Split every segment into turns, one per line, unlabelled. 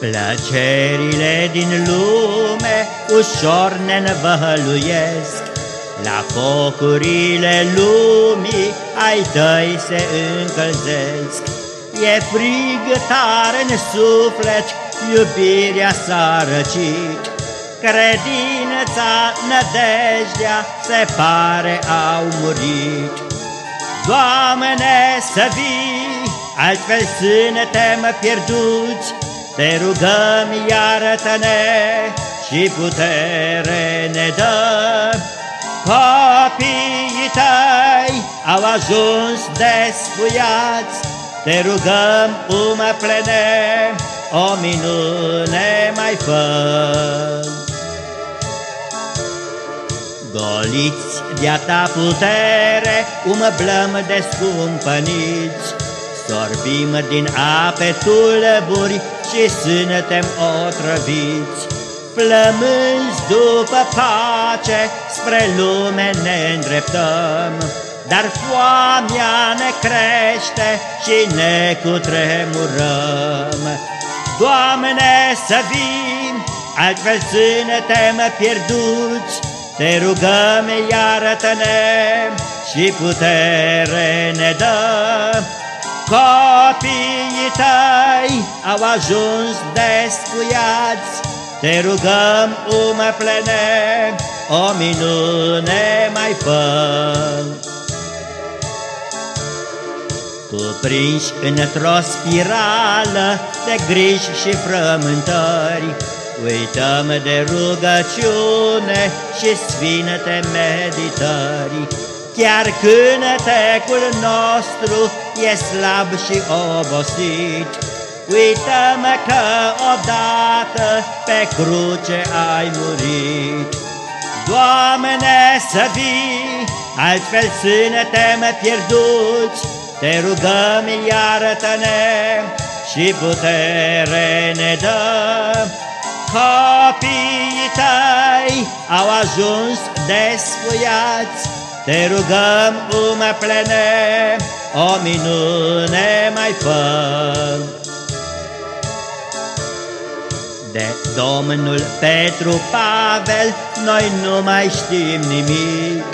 Plăcerile din lume ușor ne învăluiesc, La focurile lumii ai tăi se încălzesc. E frig tare în suflet, iubirea s-a răcit, Credința, nădejdea se pare au murit. Doamne, să vii, altfel suntem pierduți, te rugăm, iartă-ne și putere ne dă. Copiii tăi au ajuns despuiați, te rugăm, umă plene, o minune mai fă. Goliți de-a ta putere, umblăm descumpăniți, Sorbim din ape tulburi și suntem otrăviți. Flămânzi după pace spre lume ne îndreptăm, Dar foamea ne crește și ne cutremurăm. Doamne, să vin, altfel suntem pierduți, Te rugăm, iarătă-ne și putere ne dăm. Copiii tăi au ajuns descuiați, Te rugăm, umă plene, o minune mai fă. Cuprinși într-o spirală de griji și frământări, Uităm de rugăciune și sfinte meditări, Chiar cântecul nostru e slab și obosit, Uităm că odată pe cruce ai murit. Doamne, să vii, altfel suntem pierduți, Te rugăm, iartă-ne și putere ne dă. Copiii tăi au ajuns despuiați, te rugăm, umă plene, o minune mai fă. De Domnul Petru Pavel noi nu mai știm nimic,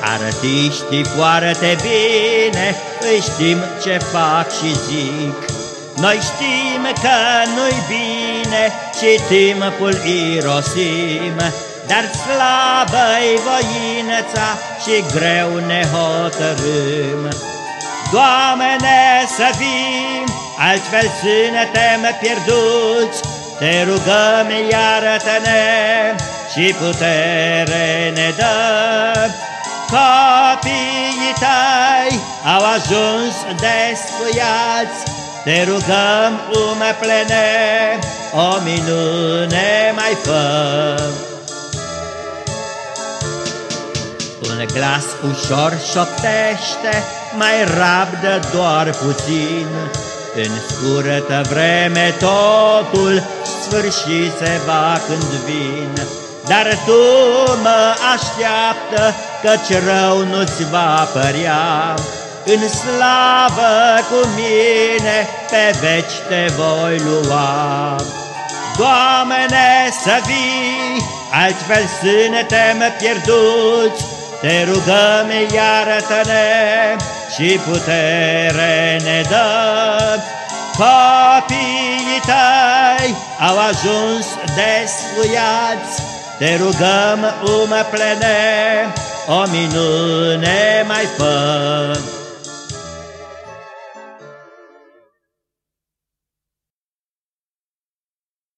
Artiștii foarte bine îi știm ce fac și zic. Noi știm că nu-i bine și timpul irosim, dar slabă-i voința și greu ne hotărâm. Doamne, să vii, altfel suntem pierduți, Te rugăm, iarătă-ne și putere ne dă. Copiii tăi au ajuns despuiați, Te rugăm, umă plene, o minune mai fă. Un glas ușor șoptește, mai rabdă doar puțin, În scurtă vreme totul sfârșit se va când vin. Dar tu mă așteaptă, căci rău nu-ți va părea, În slavă cu mine pe veci te voi lua. Doamne, să vii, altfel suntem pierduți, te rugăm, iarătă-ne și putere ne dă. Copiii tăi au ajuns despuiați, Te rugăm, umă plene, o minune mai fă.